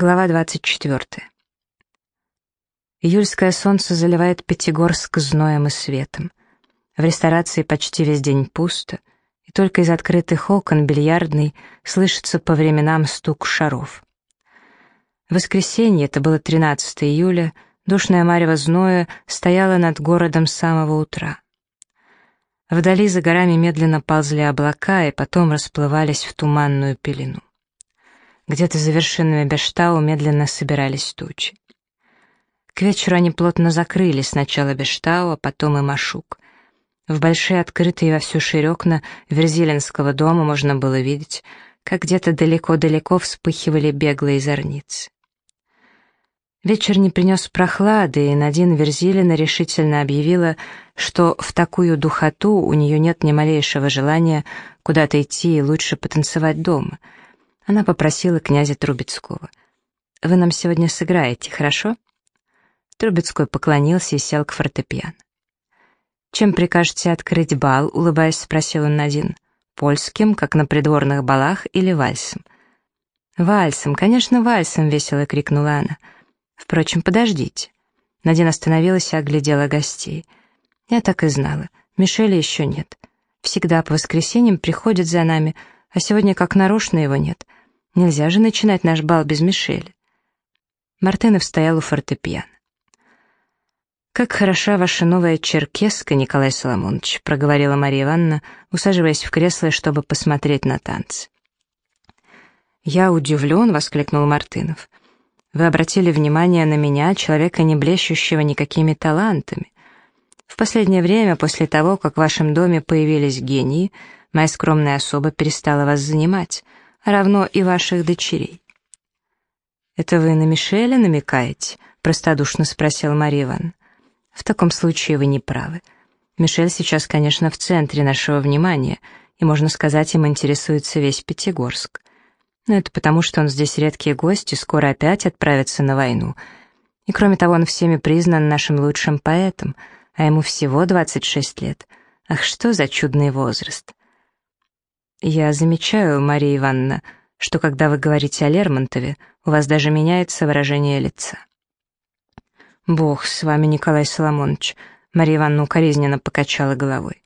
Глава 24. Июльское солнце заливает Пятигорск зноем и светом. В ресторации почти весь день пусто, и только из открытых окон бильярдной слышится по временам стук шаров. В воскресенье, это было 13 июля, душная марево зноя стояла над городом с самого утра. Вдали за горами медленно ползли облака и потом расплывались в туманную пелену. Где-то за вершинами Бештау медленно собирались тучи. К вечеру они плотно закрыли сначала Бештау, а потом и Машук. В большие открытые во всю ширь окна Верзиленского дома можно было видеть, как где-то далеко-далеко вспыхивали беглые зорницы. Вечер не принес прохлады, и Надин Верзилина решительно объявила, что в такую духоту у нее нет ни малейшего желания куда-то идти и лучше потанцевать дома — она попросила князя Трубецкого. «Вы нам сегодня сыграете, хорошо?» Трубецкой поклонился и сел к фортепиано. «Чем прикажете открыть бал?» — улыбаясь, спросил он Надин. «Польским, как на придворных балах, или вальсом?» «Вальсом, конечно, вальсом!» — весело крикнула она. «Впрочем, подождите». Надин остановилась и оглядела гостей. «Я так и знала. Мишеля еще нет. Всегда по воскресеньям приходит за нами, а сегодня как нарочно его нет. Нельзя же начинать наш бал без Мишеля. Мартынов стоял у фортепиано. «Как хороша ваша новая черкеска, Николай Соломонович», — проговорила Мария Ивановна, усаживаясь в кресло, чтобы посмотреть на танцы. «Я удивлен», — воскликнул Мартынов. «Вы обратили внимание на меня, человека, не блещущего никакими талантами. В последнее время, после того, как в вашем доме появились гении, моя скромная особа перестала вас занимать равно и ваших дочерей». «Это вы на Мишеля намекаете?» — простодушно спросил Мария. «В таком случае вы не правы. Мишель сейчас, конечно, в центре нашего внимания, и, можно сказать, им интересуется весь Пятигорск. Но это потому, что он здесь редкий гость и скоро опять отправится на войну. И кроме того, он всеми признан нашим лучшим поэтом, а ему всего 26 лет. Ах, что за чудный возраст!» «Я замечаю, Мария Ивановна, что когда вы говорите о Лермонтове, у вас даже меняется выражение лица». «Бог с вами, Николай Соломонович», — Мария Ивановна укоризненно покачала головой.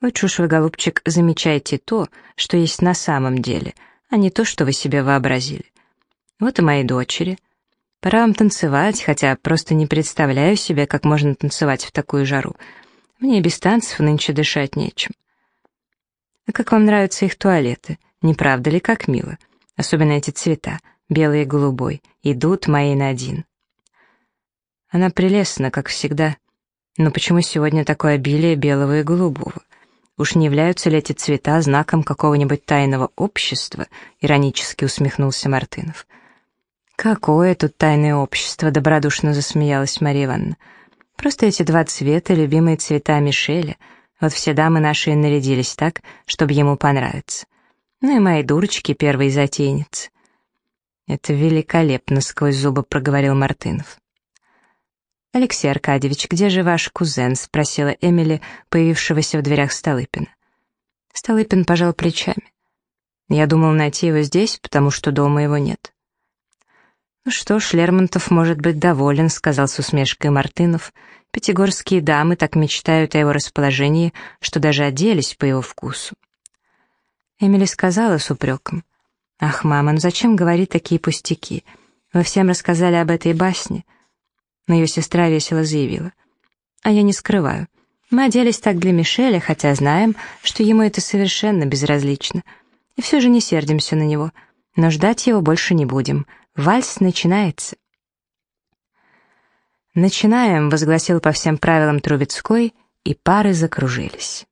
«Лучше уж вы, голубчик, замечайте то, что есть на самом деле, а не то, что вы себе вообразили. Вот и мои дочери. Пора вам танцевать, хотя просто не представляю себе, как можно танцевать в такую жару. Мне без танцев нынче дышать нечем. А как вам нравятся их туалеты? Не правда ли, как мило? Особенно эти цвета, белый и голубой, идут мои на один. Она прелестна, как всегда. Но почему сегодня такое обилие белого и голубого? Уж не являются ли эти цвета знаком какого-нибудь тайного общества? Иронически усмехнулся Мартынов. «Какое тут тайное общество?» — добродушно засмеялась Мария Ивановна. «Просто эти два цвета — любимые цвета Мишеля — вот все дамы наши нарядились так, чтобы ему понравиться. Ну и мои дурочки первые затейницы. «Это великолепно», — сквозь зубы проговорил Мартынов. «Алексей Аркадьевич, где же ваш кузен?» — спросила Эмили, появившегося в дверях Столыпина. Столыпин пожал плечами. «Я думал найти его здесь, потому что дома его нет». «Ну что ж, Лермонтов может быть доволен», — сказал с усмешкой Мартынов, — Пятигорские дамы так мечтают о его расположении, что даже оделись по его вкусу. Эмили сказала с упреком. «Ах, мама, ну зачем говорить такие пустяки? Вы всем рассказали об этой басне?» Но ее сестра весело заявила. «А я не скрываю. Мы оделись так для Мишеля, хотя знаем, что ему это совершенно безразлично. И все же не сердимся на него. Но ждать его больше не будем. Вальс начинается». «Начинаем», — возгласил по всем правилам Трубецкой, и пары закружились.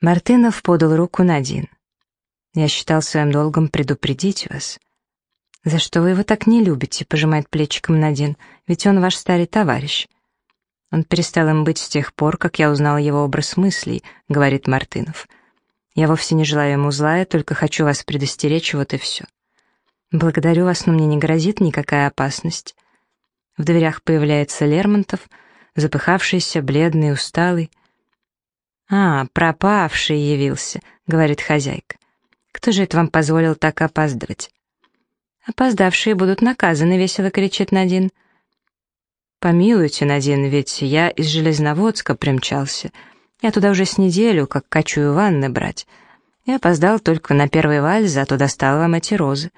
Мартынов подал руку Надин. «Я считал своим долгом предупредить вас». «За что вы его так не любите?» — пожимает плечиком Надин. «Ведь он ваш старый товарищ». «Он перестал им быть с тех пор, как я узнал его образ мыслей», — говорит Мартынов. «Я вовсе не желаю ему зла, я только хочу вас предостеречь, вот и все». «Благодарю вас, но мне не грозит никакая опасность». В дверях появляется Лермонтов, запыхавшийся, бледный, усталый. «А, пропавший явился», — говорит хозяйка. «Кто же это вам позволил так опаздывать?» «Опоздавшие будут наказаны», — весело кричит Надин. «Помилуйте, Надин, ведь я из Железноводска примчался. Я туда уже с неделю, как качую ванны брать. Я опоздал только на первый вальс, зато достал вам эти розы.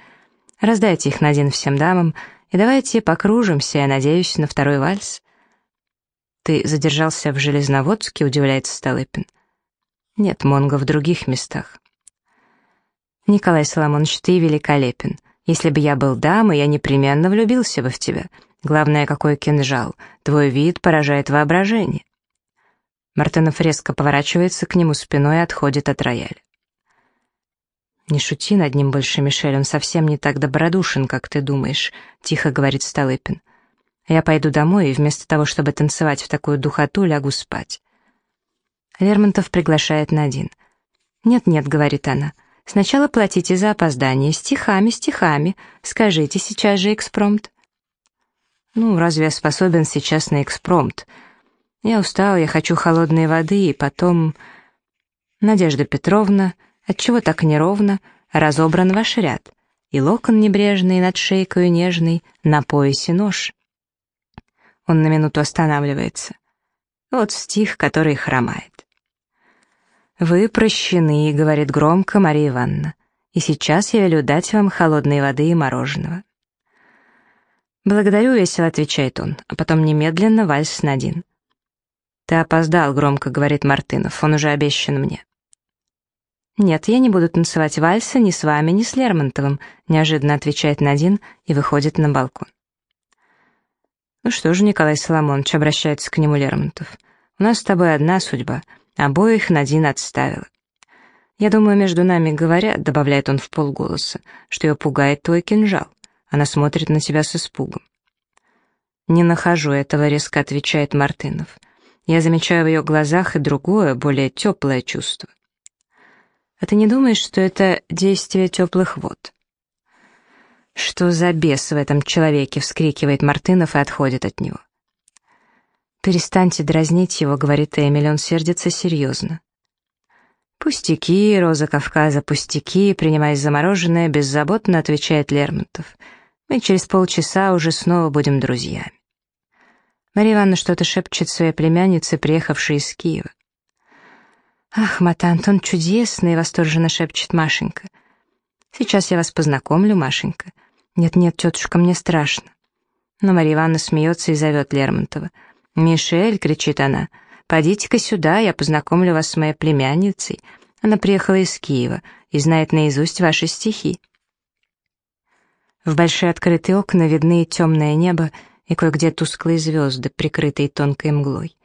Раздайте их, Надин, всем дамам, и давайте покружимся, я надеюсь, на второй вальс». «Ты задержался в Железноводске?» — удивляется Столыпин. «Нет, Монго в других местах». «Николай Соломонович, ты великолепен. Если бы я был дамой, я непременно влюбился бы в тебя. Главное, какой кинжал. Твой вид поражает воображение». Мартынов резко поворачивается к нему спиной и отходит от рояля. «Не шути над ним больше, Мишель, он совсем не так добродушен, как ты думаешь», — тихо говорит Столыпин. «Я пойду домой и вместо того, чтобы танцевать в такую духоту, лягу спать». Лермонтов приглашает Надин. «Нет-нет», — говорит она, — Сначала платите за опоздание, стихами, стихами. Скажите сейчас же экспромт. Ну, разве я способен сейчас на экспромт? Я устал, я хочу холодной воды, и потом... Надежда Петровна, отчего так неровно, разобран ваш ряд, и локон небрежный над шейкою нежный, на поясе нож. Он на минуту останавливается. Вот стих, который хромает. «Вы прощены», — говорит громко Мария Ивановна. «И сейчас я велю дать вам холодной воды и мороженого». «Благодарю», — весело отвечает он, а потом немедленно вальс на один. «Ты опоздал», — громко говорит Мартынов, «он уже обещан мне». «Нет, я не буду танцевать вальса ни с вами, ни с Лермонтовым», — неожиданно отвечает Надин и выходит на балкон. «Ну что же, Николай Соломонович», — обращается к нему Лермонтов, — «у нас с тобой одна судьба — Обоих Надин отставила. «Я думаю, между нами говорят», — добавляет он в полголоса, «что ее пугает твой кинжал. Она смотрит на тебя с испугом». «Не нахожу этого», — резко отвечает Мартынов. «Я замечаю в ее глазах и другое, более теплое чувство». «А ты не думаешь, что это действие теплых вод?» «Что за бес в этом человеке?» — вскрикивает Мартынов и отходит от него. «Перестаньте дразнить его», — говорит Эмиль, он сердится серьезно. «Пустяки, Роза Кавказа, пустяки», — принимаясь замороженное, беззаботно отвечает Лермонтов. «Мы через полчаса уже снова будем друзьями». Мария Ивановна что-то шепчет своей племяннице, приехавшей из Киева. «Ах, Матант, он чудесный!» — восторженно шепчет Машенька. «Сейчас я вас познакомлю, Машенька». «Нет-нет, тетушка, мне страшно». Но Мария Ивановна смеется и зовет Лермонтова. «Мишель!» — кричит она. «Подите-ка сюда, я познакомлю вас с моей племянницей. Она приехала из Киева и знает наизусть ваши стихи». В большие открытые окна видны темное небо и кое-где тусклые звезды, прикрытые тонкой мглой.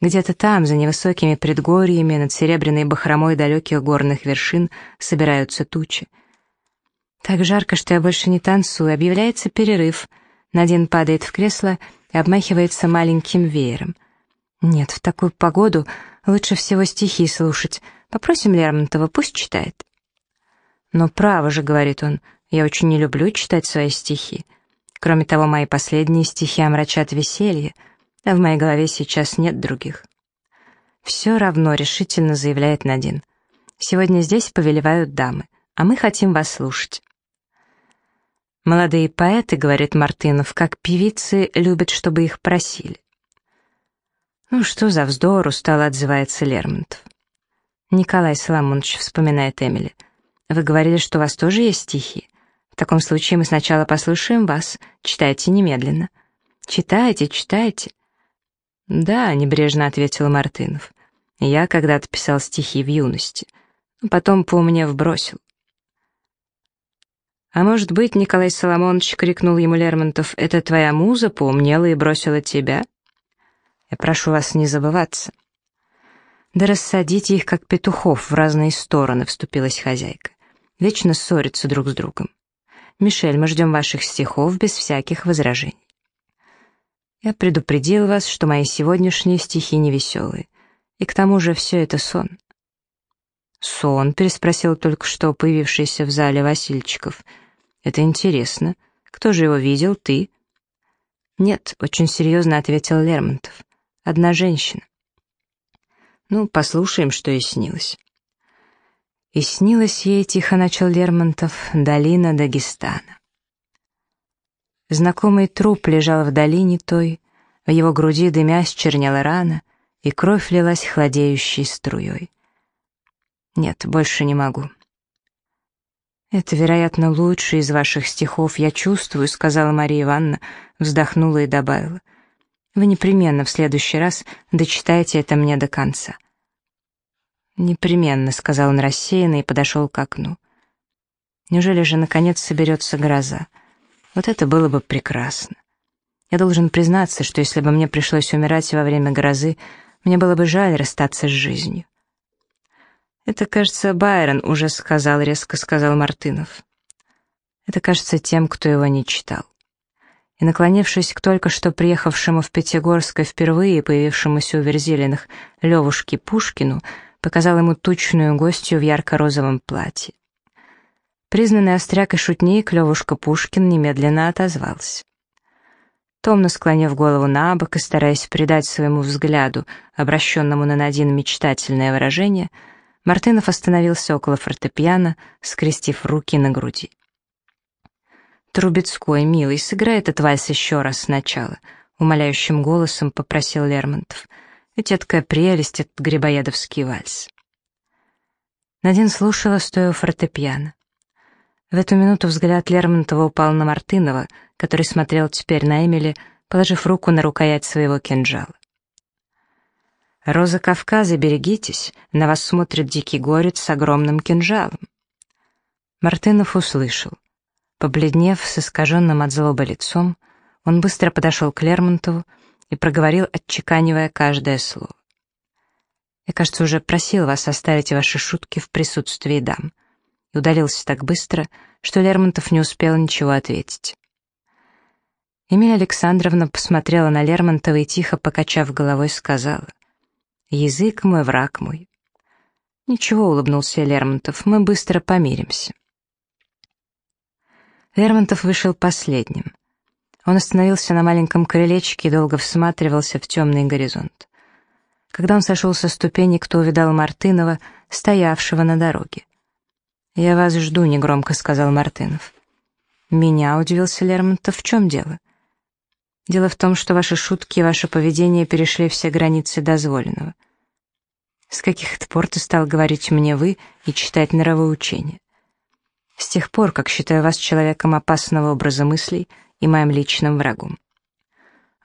Где-то там, за невысокими предгорьями, над серебряной бахромой далеких горных вершин, собираются тучи. Так жарко, что я больше не танцую, объявляется перерыв. Надин падает в кресло и обмахивается маленьким веером. Нет, в такую погоду лучше всего стихи слушать. Попросим Лермонтова, пусть читает. Но право же, говорит он, я очень не люблю читать свои стихи. Кроме того, мои последние стихи омрачат веселье, а в моей голове сейчас нет других. Все равно, решительно заявляет Надин. Сегодня здесь повелевают дамы, а мы хотим вас слушать. Молодые поэты, говорит Мартынов, как певицы любят, чтобы их просили. Ну что за вздор, устало отзывается Лермонтов. Николай Соломонович, вспоминает Эмили, вы говорили, что у вас тоже есть стихи. В таком случае мы сначала послушаем вас, читайте немедленно. Читайте, читайте. Да, небрежно ответил Мартынов. Я когда-то писал стихи в юности, потом, поумнев, бросил. «А может быть, Николай Соломонович, — крикнул ему Лермонтов, — это твоя муза поумнела и бросила тебя? Я прошу вас не забываться». «Да рассадите их, как петухов, в разные стороны», — вступилась хозяйка. «Вечно ссорятся друг с другом. Мишель, мы ждем ваших стихов без всяких возражений». Я предупредил вас, что мои сегодняшние стихи невеселые, и к тому же все это сон. «Сон?» — переспросил только что появившийся в зале Васильчиков — это интересно. Кто же его видел, ты? Нет, очень серьезно ответил Лермонтов. Одна женщина. Ну, послушаем, что ей снилось. И снилось ей, тихо начал Лермонтов, долина Дагестана. Знакомый труп лежал в долине той, в его груди дымясь чернела рана, и кровь лилась хладеющей струей. Нет, больше не могу. «Это, вероятно, лучший из ваших стихов, я чувствую», — сказала Мария Ивановна, вздохнула и добавила. «Вы непременно в следующий раз дочитайте это мне до конца». «Непременно», — сказал он рассеянно и подошел к окну. «Неужели же, наконец, соберется гроза? Вот это было бы прекрасно. Я должен признаться, что если бы мне пришлось умирать во время грозы, мне было бы жаль расстаться с жизнью». «Это, кажется, Байрон уже сказал», — резко сказал Мартынов. «Это, кажется, тем, кто его не читал». И, наклонившись к только что приехавшему в Пятигорск и впервые появившемуся у Верзилиных Левушке Пушкину, показал ему тучную гостью в ярко-розовом платье. Признанный остряк и шутник Левушка Пушкин немедленно отозвался. Томно склонив голову на бок и стараясь придать своему взгляду, обращенному на Надин мечтательное выражение, Мартынов остановился около фортепиано, скрестив руки на груди. «Трубецкой, милый, сыграй этот вальс еще раз сначала», — умоляющим голосом попросил Лермонтов — ведь эткая прелесть, этот грибоедовский вальс. Надин слушала, стоя у фортепиано. В эту минуту взгляд Лермонтова упал на Мартынова, который смотрел теперь на Эмили, положив руку на рукоять своего кинжала. «Роза Кавказа, берегитесь, на вас смотрит дикий горец с огромным кинжалом». Мартынов услышал. Побледнев с искаженным от злобы лицом, он быстро подошел к Лермонтову, и проговорил, отчеканивая каждое слово. «Я, кажется, уже просил вас оставить ваши шутки в присутствии дам», и удалился так быстро, что Лермонтов не успел ничего ответить. Эмилия Александровна посмотрела на Лермонтова и, тихо покачав головой, сказала, «Язык мой, враг мой». «Ничего», — улыбнулся Лермонтов, — «мы быстро помиримся». Лермонтов вышел последним. Он остановился на маленьком крылечке и долго всматривался в темный горизонт. Когда он сошел со ступенек, то увидал Мартынова, стоявшего на дороге. «Я вас жду», — негромко сказал Мартынов. «Меня?» — удивился Лермонтов. «В чем дело?» «Дело в том, что ваши шутки и ваше поведение перешли все границы дозволенного. С каких это пор ты стал говорить мне «вы» и читать нравоучения? С тех пор, как считаю вас человеком опасного образа мыслей — и моим личным врагом.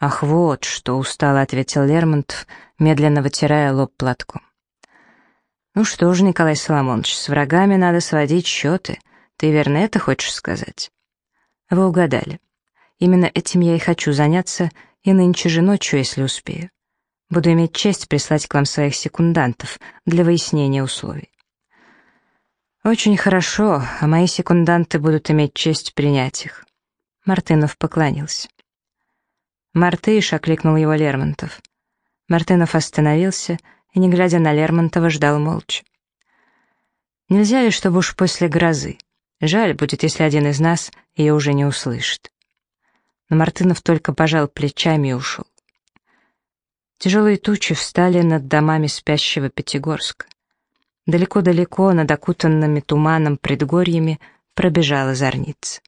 «Ах, вот что!» — устало ответил Лермонтов, медленно вытирая лоб платком. «Ну что ж, Николай Соломонович, с врагами надо сводить счеты. Ты верно это хочешь сказать?» «Вы угадали. Именно этим я и хочу заняться, и нынче же ночью, если успею. Буду иметь честь прислать к вам своих секундантов для выяснения условий». «Очень хорошо, а мои секунданты будут иметь честь принять их. Мартынов поклонился. «Мартыш!» — окликнул его Лермонтов. Мартынов остановился и, не глядя на Лермонтова, ждал молча. «Нельзя ли, чтобы уж после грозы? Жаль будет, если один из нас ее уже не услышит». Но Мартынов только пожал плечами и ушел. Тяжелые тучи встали над домами спящего Пятигорска. Далеко-далеко над окутанными туманом предгорьями пробежала зорница.